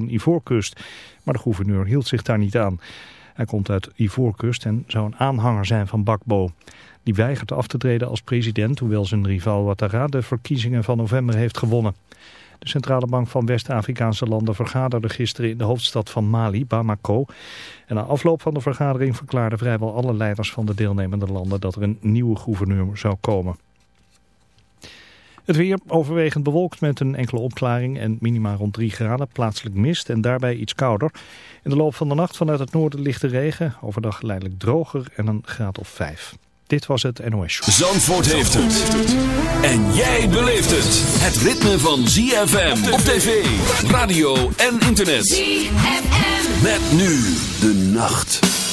van Ivoorkust. Maar de gouverneur hield zich daar niet aan. Hij komt uit Ivoorkust en zou een aanhanger zijn van Bakbo. Die weigert af te treden als president, hoewel zijn rival Ouattara de verkiezingen van november heeft gewonnen. De Centrale Bank van West-Afrikaanse landen vergaderde gisteren in de hoofdstad van Mali, Bamako. En na afloop van de vergadering verklaarden vrijwel alle leiders van de deelnemende landen dat er een nieuwe gouverneur zou komen. Het weer overwegend bewolkt met een enkele opklaring en minima rond 3 graden, plaatselijk mist en daarbij iets kouder. In de loop van de nacht vanuit het noorden lichte regen, overdag geleidelijk droger en een graad of 5. Dit was het NOS Zandvoort heeft het. En jij beleeft het. Het ritme van ZFM op tv, radio en internet. ZFM. Met nu de nacht.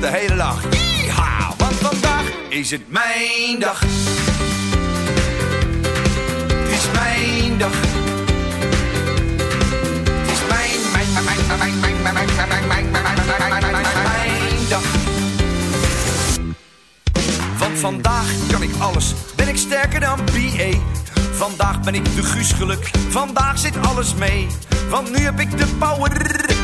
De hele dag. Want vandaag is het mijn dag. Het is mijn dag. Het is mijn, mijn, mijn, mijn, mijn, mijn, mijn, mijn, mijn, mijn, mijn, mijn, mijn, mijn dag. Want vandaag kan ik alles, ben ik sterker dan BA. Vandaag ben ik de Guus geluk, vandaag zit alles mee. Want nu heb ik de power,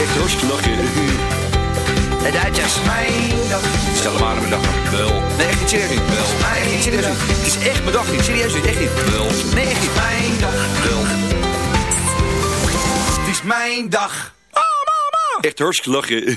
Echt hartstikke lachen. De Duitsers. Mijn dag. Stel maar aan mijn dag. Wel. Nee, echt niet serieus niet. Wel. Nee, echt serieus niet. Het is echt mijn dag niet. Serieus niet. Echt niet. Wel. Nee, echt niet. Mijn dag. Wel. Het is mijn dag. Echt hartstikke lachen.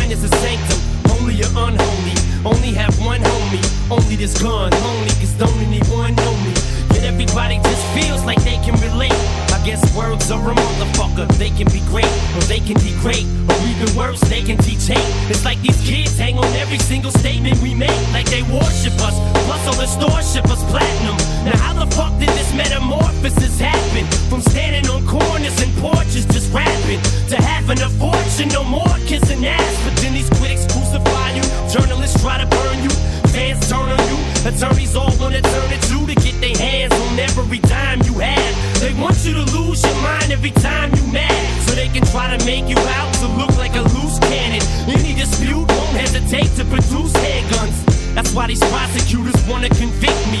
mind is a sanctum. Only you're unholy, only have one homie. Only this gun, lonely, cause don't anyone know me. Yet everybody just feels like they can relate. Guess words are a motherfucker. They can be great, or they can degrade, or even worse, they can teach hate. It's like these kids hang on every single statement we make, like they worship us. Plus, all the stores ship us platinum. Now, how the fuck did this metamorphosis happen? From standing on corners and porches just rapping to having a fortune, no more kissing ass. But then these critics crucify you, journalists try to burn you, fans turn on you, attorneys all wanna turn it you to get their hands on every dime you have. They want you to lose your mind every time you mad, so they can try to make you out to look like a loose cannon. Any dispute won't hesitate to produce handguns. That's why these prosecutors wanna convict me.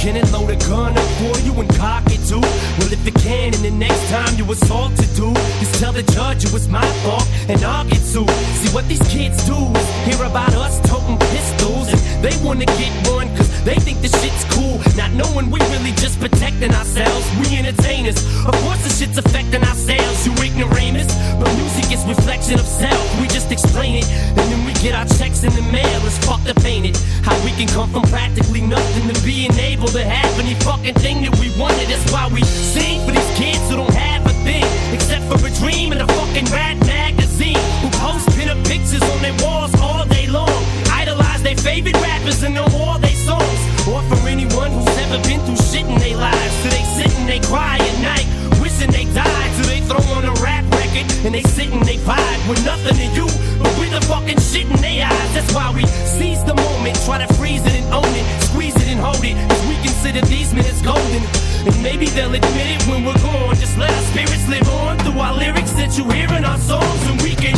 can it load a gun up for you and cock it too? Well, if it can, and the next time you assault to do, just tell the judge it was my fault and I'll get sued. See what these kids do is hear about us toting pistols and they wanna get one cause they think the shit's cool. Not knowing we really just protecting ourselves. We entertainers. Of course the shit's affecting our sales, you ignoramus. But music is reflection of self. We just explain it and then we get our checks in the mail. It's ain't it? How we can come from practically nothing to being able to have any fucking thing that we wanted. That's why we sing for these kids who don't have a thing except for a dream and a fucking rat magazine. Who post pinup pictures on their walls all day long. Idolize their favorite rappers and know all their songs. Or for anyone who's never been through shit in their lives. So they sit and they cry at night, wishing they died. So they throw on a rap record and they sit and they vibe with nothing to you. But with the fucking shit in their eyes. That's why we seize the try to freeze it and own it, squeeze it and hold it. Cause we consider these minutes golden. And maybe they'll admit it when we're gone. Just let our spirits live on through our lyrics that you hear in our songs. And we can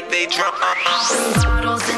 like they drunk. Uh-uh. Bottles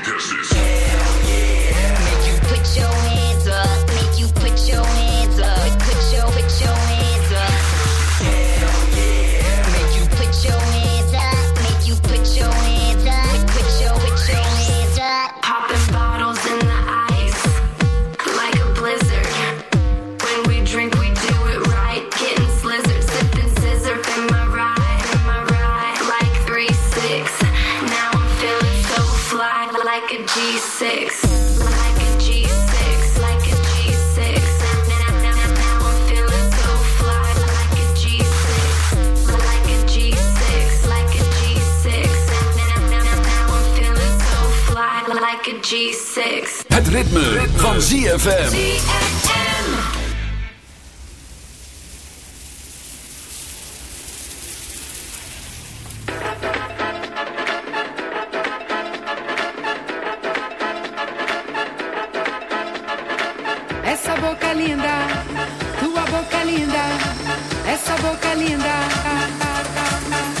ritme, ritme. van ZFM. Essa boca linda, tua boca linda, essa boca linda.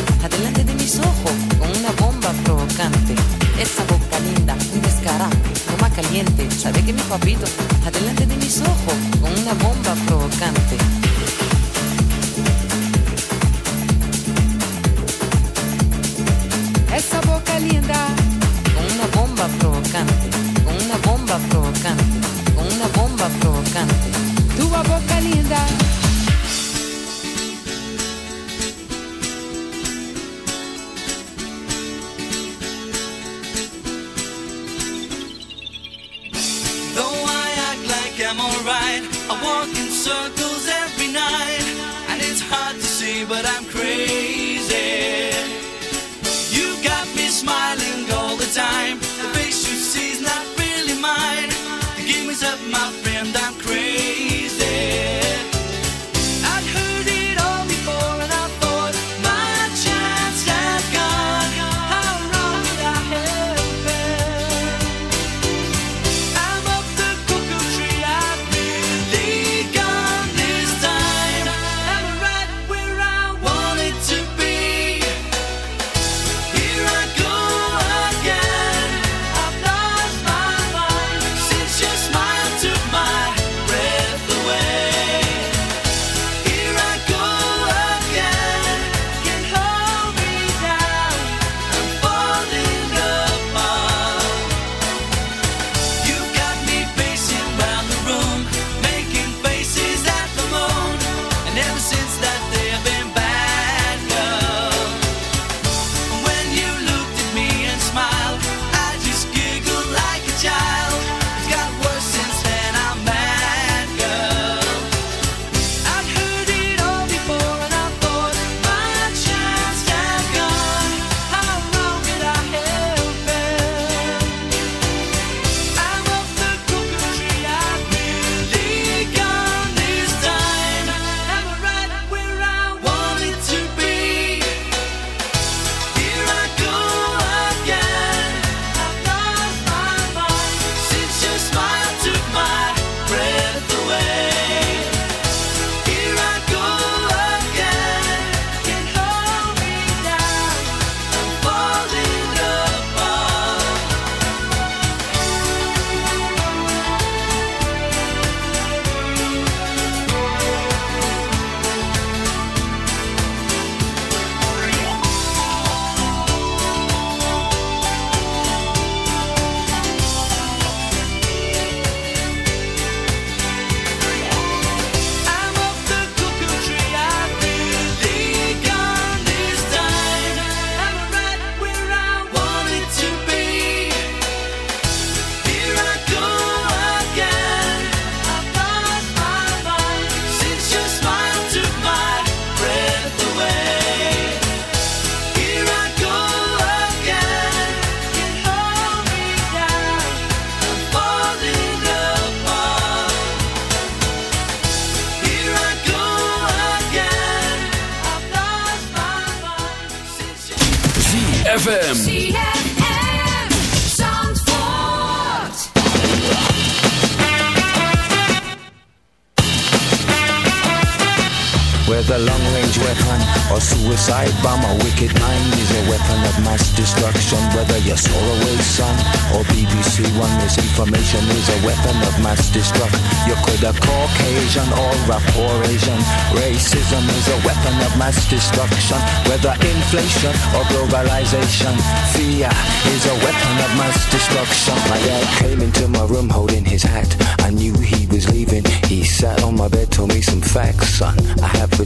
que mi papito, adelante de mis ojos, con una bomba ZFM Whether long range weapon or suicide bomb, a wicked mind is a weapon of mass destruction. Whether you're Solarway Sun or BBC One, misinformation is a weapon of mass destruction. You could have Caucasian or rapport Asian. Racism is a weapon of mass destruction. Whether inflation or globalization, fear is a weapon of mass destruction. My dad came into my room holding his hat. I knew he was leaving. He sat on my bed, told me some facts, son. I have a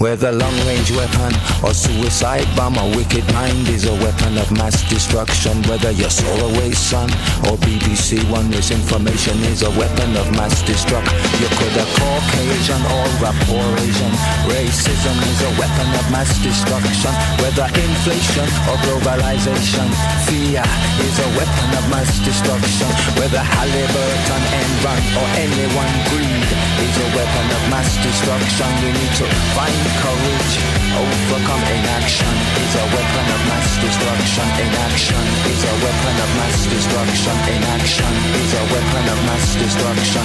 Whether long-range weapon or suicide bomb, a wicked mind is a weapon of mass destruction. Whether your solar Solarway Sun or BBC One, misinformation is a weapon of mass destruction. You could have Caucasian or Asian. Racism is a weapon of mass destruction. Whether inflation or globalization, fear is a weapon of mass destruction. Whether Halliburton, Enron or anyone greed is a weapon of mass destruction. We need to find courage, overcome inaction is a weapon of mass destruction. Inaction is a weapon of mass destruction. Inaction is a weapon of mass destruction.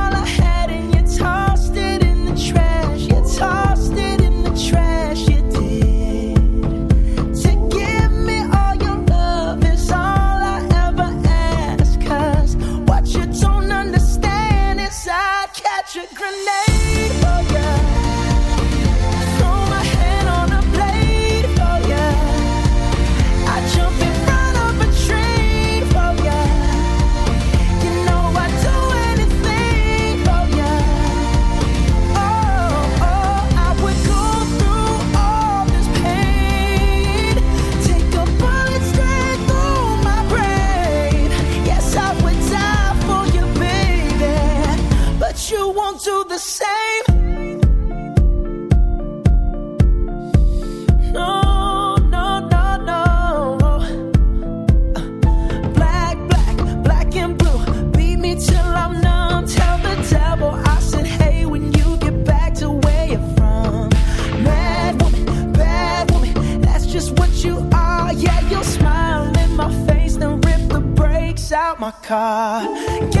my car.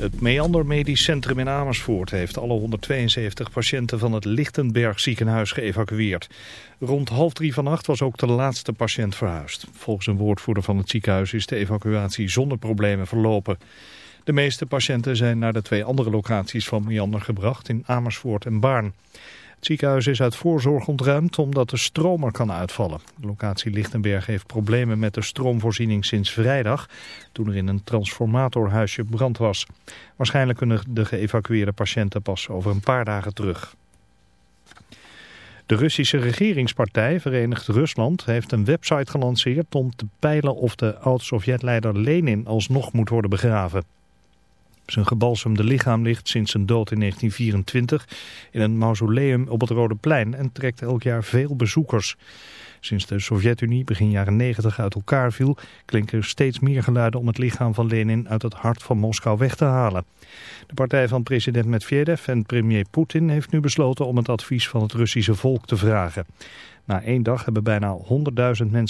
Het Meander Medisch Centrum in Amersfoort heeft alle 172 patiënten van het Lichtenberg ziekenhuis geëvacueerd. Rond half drie vannacht was ook de laatste patiënt verhuisd. Volgens een woordvoerder van het ziekenhuis is de evacuatie zonder problemen verlopen. De meeste patiënten zijn naar de twee andere locaties van Meander gebracht in Amersfoort en Baarn. Het ziekenhuis is uit voorzorg ontruimd omdat de stroom er kan uitvallen. De locatie Lichtenberg heeft problemen met de stroomvoorziening sinds vrijdag, toen er in een transformatorhuisje brand was. Waarschijnlijk kunnen de geëvacueerde patiënten pas over een paar dagen terug. De Russische regeringspartij Verenigd Rusland heeft een website gelanceerd om te peilen of de oud-Sovjet-leider Lenin alsnog moet worden begraven. Zijn gebalsemde lichaam ligt sinds zijn dood in 1924 in een mausoleum op het Rode Plein en trekt elk jaar veel bezoekers. Sinds de Sovjet-Unie begin jaren 90 uit elkaar viel, klinken steeds meer geluiden om het lichaam van Lenin uit het hart van Moskou weg te halen. De partij van president Medvedev en premier Poetin heeft nu besloten om het advies van het Russische volk te vragen. Na één dag hebben bijna 100.000 mensen